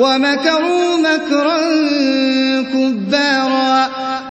وَمَكَرُوا مَكْرًا كُبَّارًا